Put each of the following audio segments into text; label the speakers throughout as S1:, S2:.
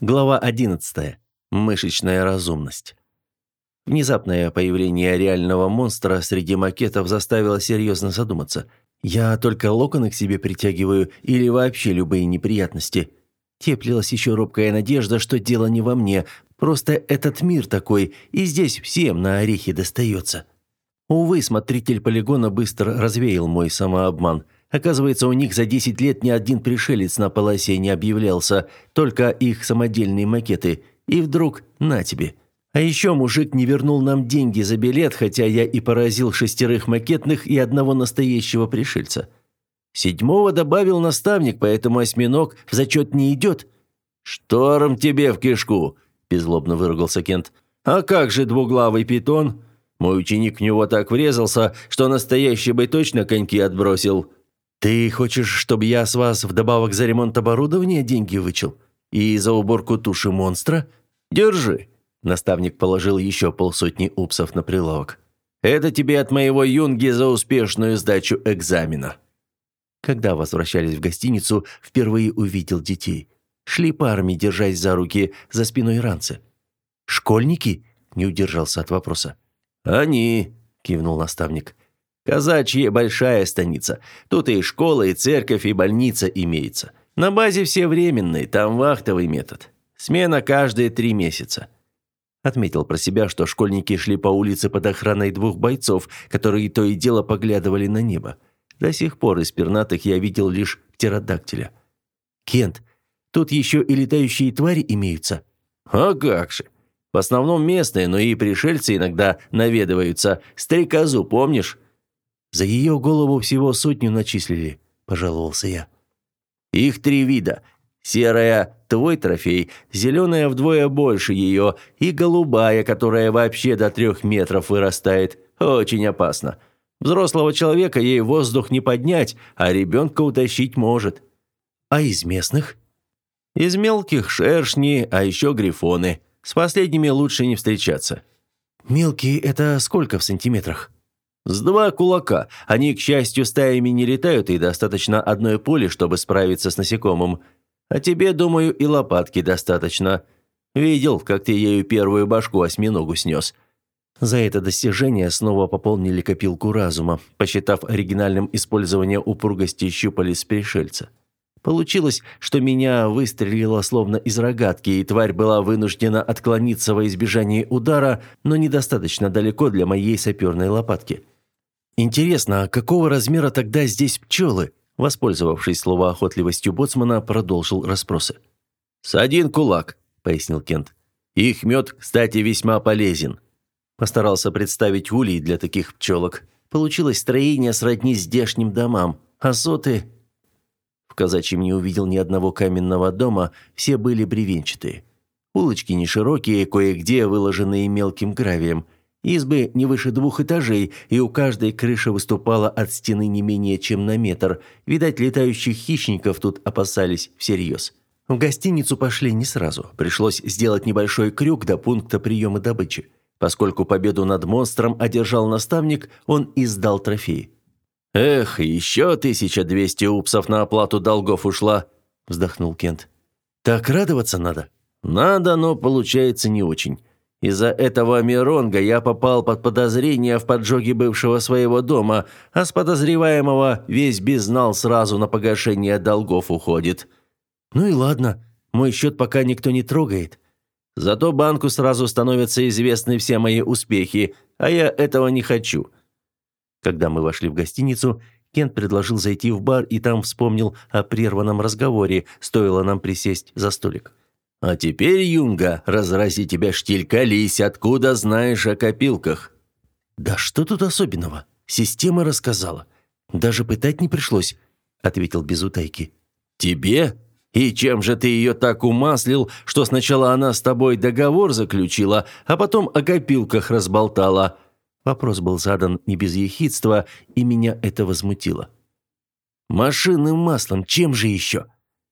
S1: Глава 11. Мышечная разумность. Внезапное появление реального монстра среди макетов заставило серьезно задуматься. Я только локоны к себе притягиваю или вообще любые неприятности? Теплилась еще робкая надежда, что дело не во мне, просто этот мир такой, и здесь всем на орехи достается. Увы, смотритель полигона быстро развеял мой самообман – Оказывается, у них за 10 лет ни один пришелец на полосе не объявлялся, только их самодельные макеты. И вдруг на тебе. А еще мужик не вернул нам деньги за билет, хотя я и поразил шестерых макетных и одного настоящего пришельца. Седьмого добавил наставник, поэтому осьминог в зачет не идет. «Шторм тебе в кишку!» – беззлобно выругался Кент. «А как же двуглавый питон? Мой ученик в него так врезался, что настоящий бы точно коньки отбросил». «Ты хочешь, чтобы я с вас вдобавок за ремонт оборудования деньги вычел? И за уборку туши монстра? Держи!» Наставник положил еще полсотни упсов на прилавок. «Это тебе от моего юнги за успешную сдачу экзамена». Когда возвращались в гостиницу, впервые увидел детей. Шли парами, держась за руки, за спиной ранцы. «Школьники?» – не удержался от вопроса. «Они», – кивнул наставник. Казачья большая станица. Тут и школа, и церковь, и больница имеется. На базе все временные, там вахтовый метод. Смена каждые три месяца. Отметил про себя, что школьники шли по улице под охраной двух бойцов, которые то и дело поглядывали на небо. До сих пор из пернатых я видел лишь птеродактиля. «Кент, тут еще и летающие твари имеются?» «А как же!» В основном местные, но и пришельцы иногда наведываются. Стрекозу помнишь? За ее голову всего сотню начислили», – пожаловался я. «Их три вида. Серая – твой трофей, зеленая вдвое больше ее и голубая, которая вообще до трех метров вырастает. Очень опасно. Взрослого человека ей воздух не поднять, а ребенка утащить может». «А из местных?» «Из мелких шершни, а еще грифоны. С последними лучше не встречаться».
S2: «Мелкие – это сколько в сантиметрах?»
S1: С два кулака. Они, к счастью, стаями не летают, и достаточно одной пули, чтобы справиться с насекомым. А тебе, думаю, и лопатки достаточно. Видел, как ты ею первую башку осьминогу снес. За это достижение снова пополнили копилку разума, посчитав оригинальным использование упругости щупалец пришельца. Получилось, что меня выстрелило словно из рогатки, и тварь была вынуждена отклониться во избежание удара, но недостаточно далеко для моей саперной лопатки. Интересно, а какого размера тогда здесь пчелы? Воспользовавшись словоохотливостью боцмана, продолжил расспросы. «С один кулак», — пояснил Кент. «Их мед, кстати, весьма полезен». Постарался представить улей для таких пчелок. Получилось строение сродни здешним домам. Азоты... В казачьем не увидел ни одного каменного дома, все были бревенчатые. Улочки не широкие, кое-где выложенные мелким гравием – Избы не выше двух этажей, и у каждой крыша выступала от стены не менее чем на метр. Видать, летающих хищников тут опасались всерьез. В гостиницу пошли не сразу. Пришлось сделать небольшой крюк до пункта приема добычи. Поскольку победу над монстром одержал наставник, он издал трофей. «Эх, еще 1200 упсов на оплату долгов ушла», – вздохнул Кент. «Так радоваться надо». «Надо, но получается не очень. Из-за этого Миронга я попал под подозрение в поджоге бывшего своего дома, а с подозреваемого весь безнал сразу на погашение долгов уходит.
S2: Ну и ладно, мой счет пока никто не трогает.
S1: Зато банку сразу становятся известны все мои успехи, а я этого не хочу. Когда мы вошли в гостиницу, Кент предложил зайти в бар и там вспомнил о прерванном разговоре, стоило нам присесть за столик. А теперь, Юнга, разрази тебя штиль, колись, откуда знаешь о копилках?»
S2: «Да что тут особенного? Система рассказала. Даже пытать не пришлось», — ответил без утайки.
S1: «Тебе? И чем же ты ее так умаслил, что сначала она с тобой договор заключила, а потом о копилках разболтала?» Вопрос был задан не без ехидства, и меня это возмутило.
S2: «Машинным маслом, чем же еще?»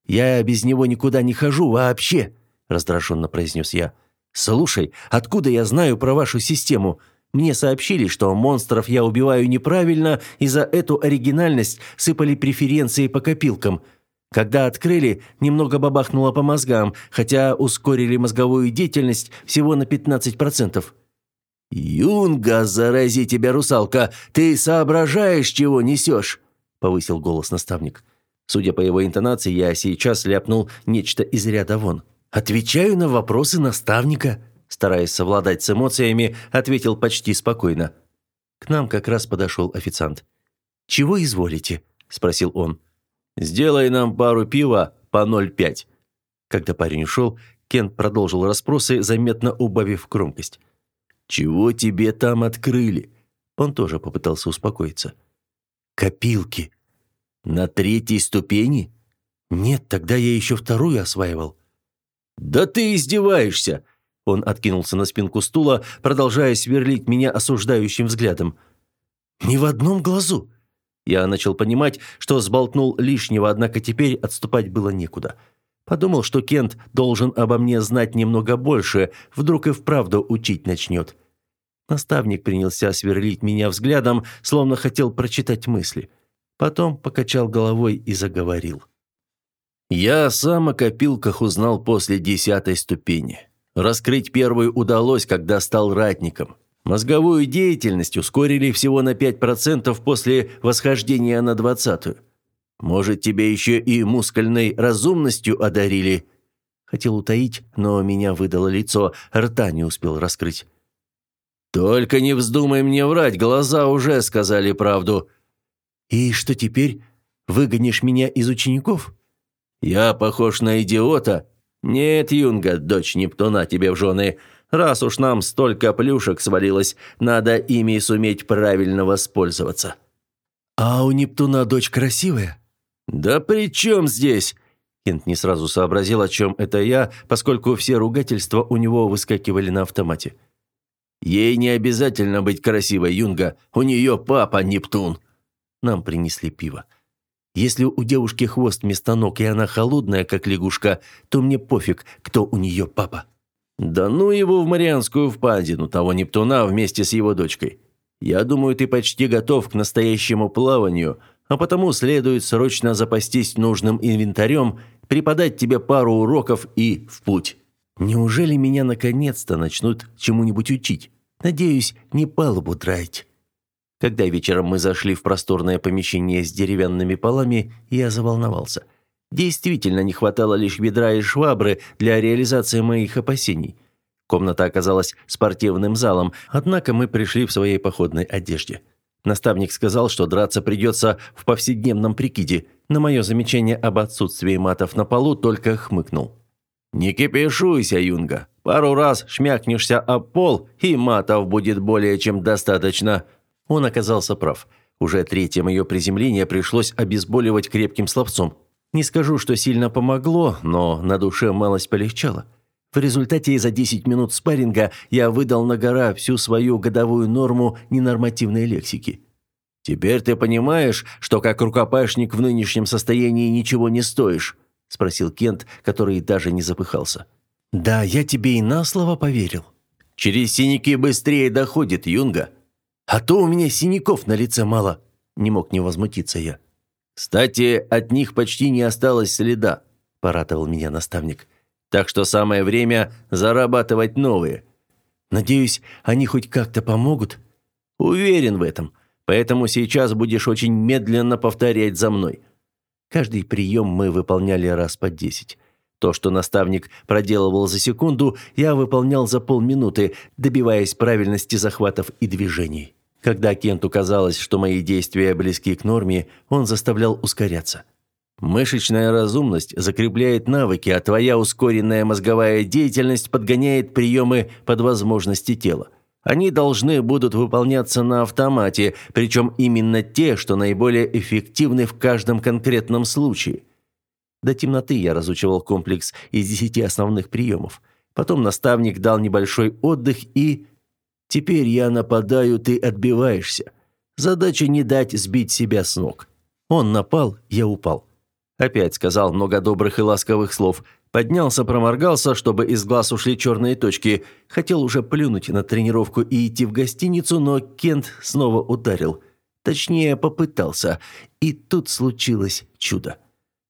S2: Я без него никуда не хожу вообще», – раздраженно произнес я. «Слушай, откуда я знаю про вашу систему? Мне сообщили, что монстров я убиваю неправильно, и за эту оригинальность сыпали преференции по копилкам. Когда открыли, немного бабахнуло по мозгам, хотя ускорили мозговую деятельность всего на 15%.
S1: «Юнга, зарази тебя, русалка! Ты соображаешь, чего несешь?» – повысил голос наставник.
S2: Судя по его интонации, я сейчас ляпнул нечто из ряда вон. «Отвечаю на вопросы наставника», – стараясь совладать с эмоциями, ответил почти спокойно. К нам как раз подошел официант. «Чего изволите?» – спросил он.
S1: «Сделай нам пару пива по 0,5».
S2: Когда парень ушел, Кент продолжил расспросы, заметно убавив громкость.
S1: «Чего тебе там открыли?»
S2: Он тоже попытался успокоиться.
S1: «Копилки. На третьей ступени?»
S2: «Нет, тогда я еще вторую осваивал».
S1: «Да ты издеваешься!»
S2: Он откинулся на спинку стула, продолжая сверлить меня осуждающим взглядом. «Ни в одном глазу!» Я начал понимать, что сболтнул лишнего, однако теперь отступать было некуда. Подумал, что Кент должен обо мне знать немного больше, вдруг и вправду учить начнет. Наставник принялся сверлить меня взглядом, словно хотел прочитать мысли. Потом покачал головой и заговорил.
S1: «Я сам о копилках узнал после десятой ступени. Раскрыть первую удалось, когда стал ратником. Мозговую деятельность ускорили всего на 5% после восхождения на двадцатую. Может, тебе еще и мускульной разумностью одарили?»
S2: Хотел утаить, но меня выдало лицо, рта не успел раскрыть.
S1: «Только не вздумай мне врать, глаза уже сказали правду».
S2: «И что теперь? Выгонишь меня из учеников?»
S1: «Я похож на идиота?» «Нет, Юнга, дочь Нептуна тебе в жены. Раз уж нам столько плюшек свалилось, надо ими суметь правильно воспользоваться».
S2: «А у Нептуна дочь красивая?»
S1: «Да при чем здесь?»
S2: Кент не сразу сообразил, о чем это я, поскольку все ругательства у него выскакивали на автомате.
S1: «Ей не обязательно быть красивой, Юнга. У нее папа Нептун».
S2: Нам принесли пиво. Если у девушки хвост вместо ног, и она холодная, как лягушка, то мне пофиг, кто у нее папа.
S1: Да ну его в Марианскую впадину, того Нептуна вместе с его дочкой. Я думаю, ты почти готов к настоящему плаванию, а потому следует срочно запастись нужным инвентарем, преподать тебе пару уроков и в путь.
S2: Неужели меня наконец-то начнут чему-нибудь учить? Надеюсь, не палубу драить. Когда вечером мы зашли в просторное помещение с деревянными полами, я заволновался. Действительно не хватало лишь ведра и швабры для реализации моих опасений. Комната оказалась спортивным залом, однако мы пришли в своей походной одежде. Наставник сказал, что драться придется в повседневном прикиде. На мое замечание об отсутствии матов на полу только хмыкнул.
S1: «Не кипишуйся, Юнга. Пару раз шмякнешься об пол, и матов будет более чем достаточно»,
S2: он оказался прав. Уже третье мое приземление пришлось обезболивать крепким словцом. Не скажу, что сильно помогло, но на душе малость полегчало. В результате за 10 минут спарринга я выдал на гора всю свою годовую норму ненормативной лексики.
S1: «Теперь ты понимаешь, что как рукопашник в нынешнем состоянии ничего не стоишь?» – спросил Кент, который даже не запыхался.
S2: «Да, я тебе и на слово поверил».
S1: «Через синяки быстрее доходит, Юнга.
S2: А то у меня синяков на лице мало, не мог не возмутиться я.
S1: Кстати, от них почти не осталось следа, порадовал меня наставник. Так что самое время зарабатывать новые.
S2: Надеюсь, они хоть как-то помогут.
S1: Уверен в этом. Поэтому сейчас будешь очень медленно повторять за мной.
S2: Каждый прием мы выполняли раз по десять. То, что наставник проделывал за секунду, я выполнял за полминуты, добиваясь правильности захватов и движений. Когда Кенту казалось, что мои действия близки к норме, он заставлял ускоряться. Мышечная разумность закрепляет навыки, а твоя ускоренная мозговая деятельность подгоняет приемы под возможности тела. Они должны будут выполняться на автомате, причем именно те, что наиболее эффективны в каждом конкретном случае – до темноты я разучивал комплекс из десяти основных приемов. Потом наставник дал небольшой отдых и... Теперь я нападаю, ты отбиваешься. Задача не дать сбить себя с ног. Он напал, я упал. Опять сказал много добрых и ласковых слов. Поднялся, проморгался, чтобы из глаз ушли черные точки. Хотел уже плюнуть на тренировку и идти в гостиницу, но Кент снова ударил. Точнее, попытался. И тут случилось чудо.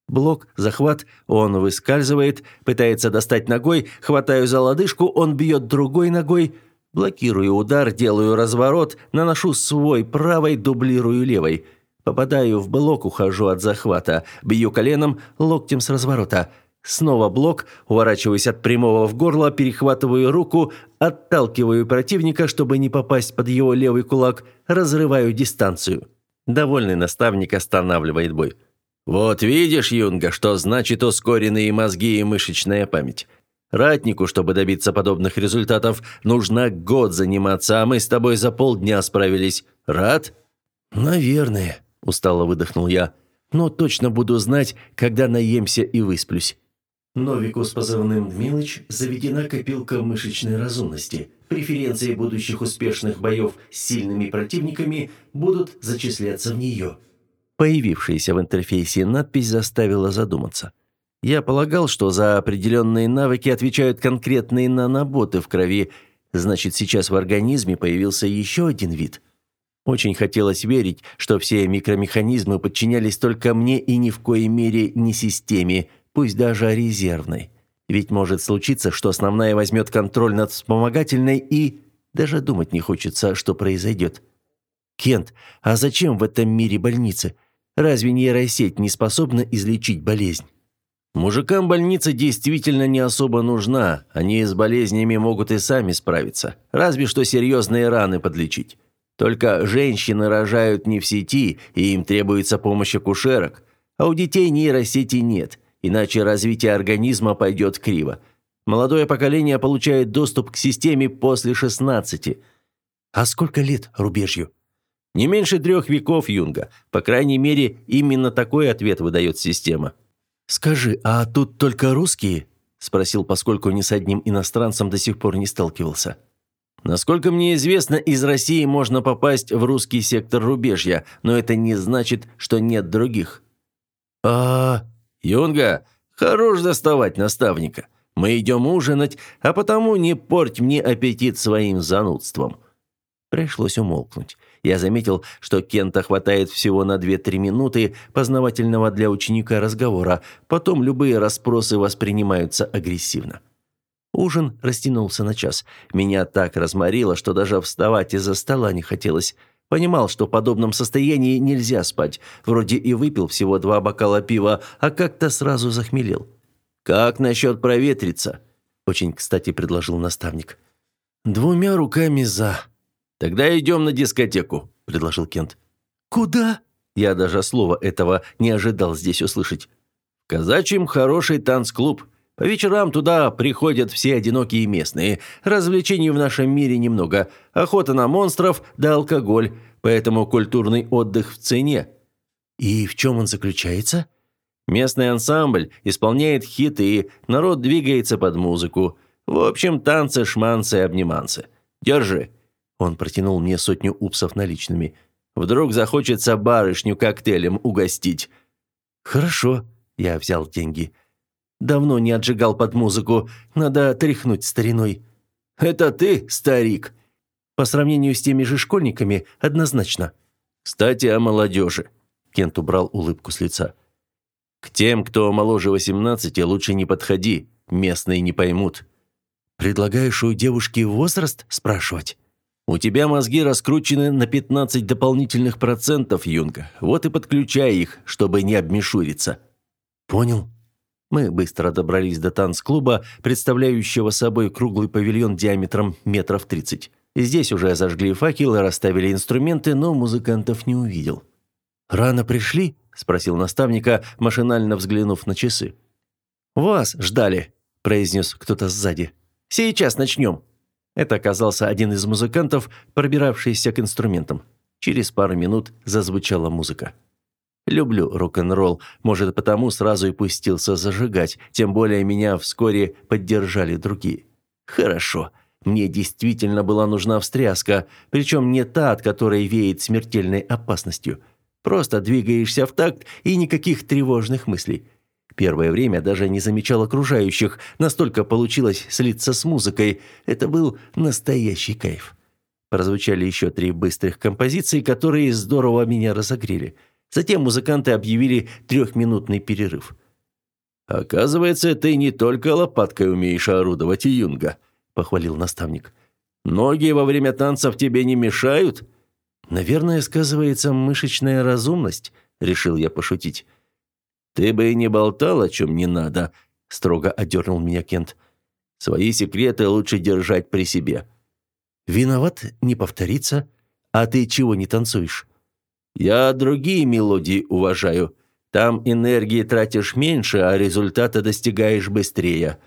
S1: Блок, захват, он выскальзывает, пытается достать ногой, хватаю за лодыжку, он бьет другой ногой, блокирую удар, делаю разворот, наношу свой правой, дублирую левой. Попадаю в блок, ухожу от захвата, бью коленом, локтем с разворота. Снова блок, уворачиваюсь от прямого в горло, перехватываю руку, отталкиваю противника, чтобы не попасть под его левый кулак, разрываю дистанцию. Довольный наставник останавливает бой. Вот видишь, Юнга, что значит ускоренные мозги и мышечная память. Ратнику, чтобы добиться подобных результатов, нужно год заниматься, а мы с тобой за полдня справились. Рад?
S2: Наверное, устало выдохнул я. Но точно буду знать, когда наемся и высплюсь. Новику с позывным «Дмилыч» заведена копилка мышечной разумности. Преференции будущих успешных боев с сильными противниками будут зачисляться в нее.
S1: Появившаяся в интерфейсе надпись заставила задуматься. Я полагал, что за определенные навыки отвечают конкретные наноботы в крови, значит, сейчас в организме появился еще один вид. Очень хотелось верить, что все микромеханизмы подчинялись только мне и ни в коей мере не системе, пусть даже резервной. Ведь может случиться, что основная возьмет контроль над вспомогательной и... Даже думать не хочется, что произойдет. «Кент, а зачем в этом мире больницы? Разве нейросеть не способна излечить болезнь?
S2: Мужикам больница действительно не особо нужна. Они с болезнями могут и сами справиться. Разве что серьезные раны подлечить. Только женщины рожают не в сети, и им требуется помощь акушерок. А у детей нейросети нет, иначе развитие организма пойдет криво. Молодое поколение получает доступ к системе после 16.
S1: А сколько лет рубежью?
S2: Не меньше трех веков, Юнга. По крайней мере, именно такой ответ выдает система.
S1: «Скажи, а тут только русские?» – спросил, поскольку ни с одним иностранцем до сих пор не сталкивался.
S2: «Насколько мне известно, из России можно попасть в русский сектор рубежья, но это не значит, что нет других».
S1: «А...»
S2: «Юнга, хорош доставать наставника. Мы идем ужинать, а потому не порть мне аппетит своим занудством».
S1: Пришлось умолкнуть. Я заметил, что Кента хватает всего на 2-3 минуты познавательного для ученика разговора, потом любые расспросы воспринимаются агрессивно. Ужин растянулся на час. Меня так разморило, что даже вставать из-за стола не хотелось. Понимал, что в подобном состоянии нельзя спать. Вроде и выпил всего два бокала пива, а как-то сразу захмелел.
S2: «Как насчет проветриться?» – очень кстати предложил наставник.
S1: «Двумя руками за»,
S2: «Тогда идем на дискотеку», – предложил Кент.
S1: «Куда?»
S2: Я даже слова этого не ожидал здесь услышать. «В казачьем хороший танцклуб. По вечерам туда приходят все одинокие местные. Развлечений в нашем мире немного. Охота на монстров да алкоголь. Поэтому культурный отдых в цене».
S1: «И в чем он заключается?»
S2: Местный ансамбль исполняет хиты, народ двигается под музыку. В общем, танцы, шманцы, обниманцы. Держи. Он протянул мне сотню упсов наличными. Вдруг захочется барышню коктейлем угостить.
S1: Хорошо, я взял деньги. Давно не отжигал под музыку, надо тряхнуть стариной.
S2: Это ты, старик?
S1: По сравнению с теми же школьниками, однозначно.
S2: Кстати, о молодежи. Кент убрал улыбку с лица. К тем, кто моложе 18, лучше не подходи, местные не поймут.
S1: Предлагаешь у девушки возраст спрашивать?
S2: У тебя мозги раскручены на 15 дополнительных процентов, Юнга. Вот и подключай их, чтобы не обмешуриться.
S1: Понял. Мы быстро добрались до танцклуба, представляющего собой круглый павильон диаметром метров 30. Здесь уже зажгли факелы, расставили инструменты, но музыкантов не увидел. «Рано пришли?» – спросил наставника, машинально взглянув на часы.
S2: «Вас ждали», – произнес кто-то сзади. «Сейчас начнем». Это оказался один из музыкантов, пробиравшийся к инструментам. Через пару минут зазвучала музыка. Люблю рок-н-ролл, может, потому сразу и пустился зажигать, тем более меня вскоре поддержали другие. Хорошо, мне действительно была нужна встряска, причем не та, от которой веет смертельной опасностью. Просто двигаешься в такт и никаких тревожных мыслей. Первое время даже не замечал окружающих, настолько получилось слиться с музыкой. Это был настоящий кайф. Прозвучали еще три быстрых композиции, которые здорово меня разогрели.
S1: Затем музыканты объявили трехминутный перерыв.
S2: «Оказывается, ты не только лопаткой умеешь орудовать, Юнга», – похвалил наставник. «Ноги во время танцев тебе не мешают?»
S1: «Наверное, сказывается мышечная разумность», – решил я пошутить.
S2: «Ты бы и не болтал, о чем не надо», – строго одернул меня Кент. «Свои секреты лучше держать при себе».
S1: «Виноват, не повторится. А ты чего не танцуешь?»
S2: «Я другие мелодии уважаю. Там энергии тратишь меньше, а результата достигаешь быстрее».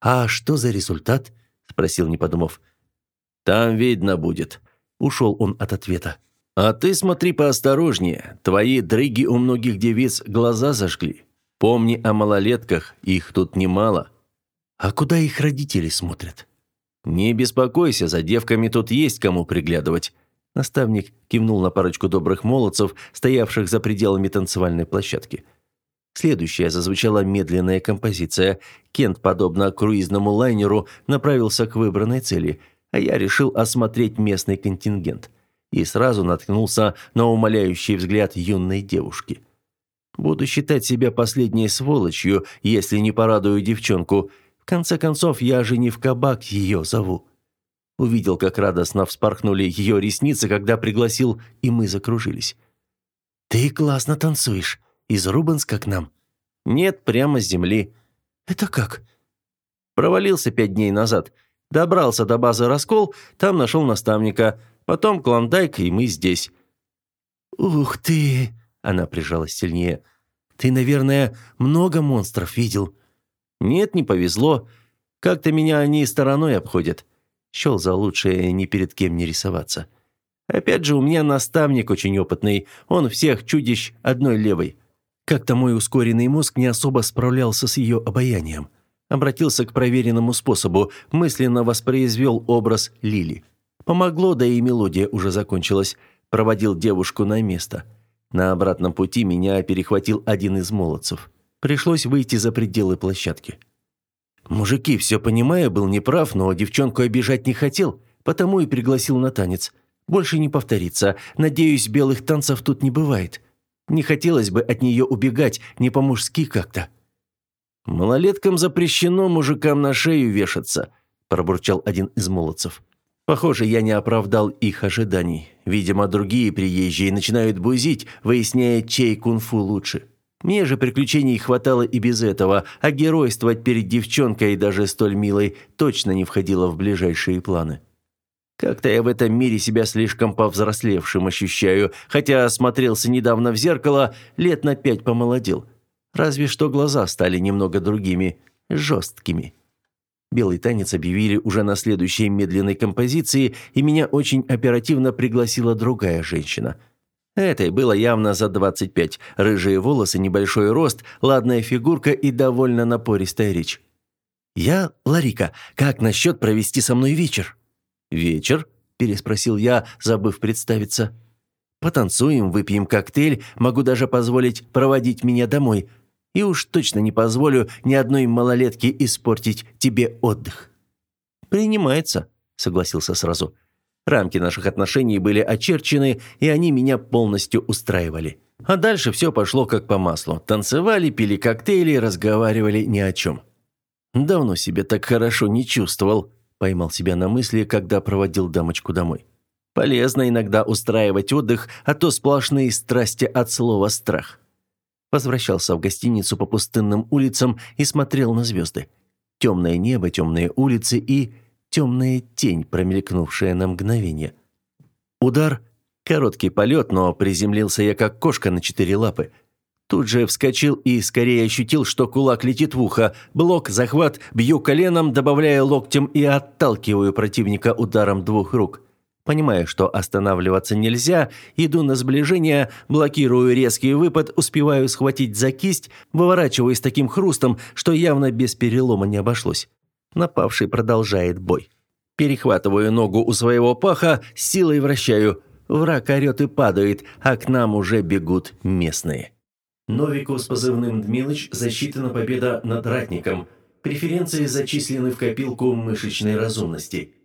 S1: «А что за результат?» – спросил, не подумав.
S2: «Там видно будет».
S1: Ушел он от ответа.
S2: «А ты смотри поосторожнее. Твои дрыги у многих девиц глаза зажгли. Помни о малолетках, их тут немало».
S1: «А куда их родители смотрят?»
S2: «Не беспокойся, за девками тут есть кому приглядывать».
S1: Наставник кивнул на парочку добрых молодцев, стоявших за пределами танцевальной площадки. Следующая зазвучала медленная композиция. Кент, подобно круизному лайнеру, направился к выбранной цели, а я решил осмотреть местный контингент. И сразу наткнулся на умоляющий взгляд юной девушки. Буду считать себя последней сволочью, если не порадую девчонку. В конце концов, я же не в кабак ее зову. Увидел, как радостно вспорхнули ее ресницы, когда пригласил, и мы закружились. «Ты классно танцуешь. Из Рубенска к нам?»
S2: «Нет, прямо с земли».
S1: «Это как?»
S2: «Провалился пять дней назад. Добрался до базы «Раскол», там нашел наставника. Потом Клондайк, и мы здесь».
S1: «Ух ты!» – она прижалась сильнее. «Ты, наверное, много монстров видел?»
S2: «Нет, не повезло. Как-то меня они стороной обходят.
S1: Счел за лучшее ни перед кем не рисоваться.
S2: Опять же, у меня наставник очень опытный. Он всех чудищ одной левой.
S1: Как-то мой ускоренный мозг не особо справлялся с ее обаянием. Обратился к проверенному способу, мысленно воспроизвел образ Лили. Помогло, да и мелодия уже закончилась. Проводил девушку на место. На обратном пути меня перехватил один из молодцев. Пришлось выйти за пределы площадки. Мужики, все понимая, был неправ, но девчонку обижать не хотел, потому и пригласил на танец. Больше не повторится. Надеюсь, белых танцев тут не бывает. Не хотелось бы от нее убегать, не по-мужски как-то.
S2: «Малолеткам запрещено мужикам на шею вешаться», – пробурчал один из молодцев.
S1: Похоже, я не оправдал их ожиданий. Видимо, другие приезжие начинают бузить, выясняя, чей кунг-фу лучше. Мне же приключений хватало и без этого, а геройствовать перед девчонкой, даже столь милой, точно не входило в ближайшие планы. Как-то я в этом мире себя слишком повзрослевшим ощущаю, хотя осмотрелся недавно в зеркало, лет на пять помолодел. Разве что глаза стали немного другими, жесткими. Белый танец объявили уже на следующей медленной композиции, и меня очень оперативно пригласила другая женщина – Этой было явно за 25. Рыжие волосы, небольшой рост, ладная фигурка и довольно напористая речь. «Я Ларика. Как насчет провести со мной вечер?»
S2: «Вечер?» – переспросил я, забыв представиться.
S1: «Потанцуем, выпьем коктейль, могу даже позволить проводить меня домой. И уж точно не позволю ни одной малолетке испортить тебе отдых».
S2: «Принимается», – согласился сразу. Рамки наших отношений были очерчены, и они меня полностью устраивали. А дальше все пошло как по маслу. Танцевали, пили коктейли, разговаривали ни о чем.
S1: Давно себе так хорошо не чувствовал, поймал себя на мысли, когда проводил дамочку домой. Полезно иногда устраивать отдых, а то сплошные страсти от слова «страх». Возвращался в гостиницу по пустынным улицам и смотрел на звезды. Темное небо, темные улицы и темная тень, промелькнувшая на мгновение. Удар, короткий полет, но приземлился я как кошка на четыре лапы. Тут же вскочил и скорее ощутил, что кулак летит в ухо. Блок, захват, бью коленом, добавляя локтем и отталкиваю противника ударом двух рук. Понимая, что останавливаться нельзя, иду на сближение, блокирую резкий выпад, успеваю схватить за кисть, выворачиваю с таким хрустом, что явно без перелома не обошлось. Напавший продолжает бой. Перехватываю ногу у своего паха, силой вращаю. Враг орет и падает, а к нам уже бегут местные.
S3: Новику с позывным «Дмилыч» засчитана победа над ратником. Преференции зачислены в копилку мышечной разумности –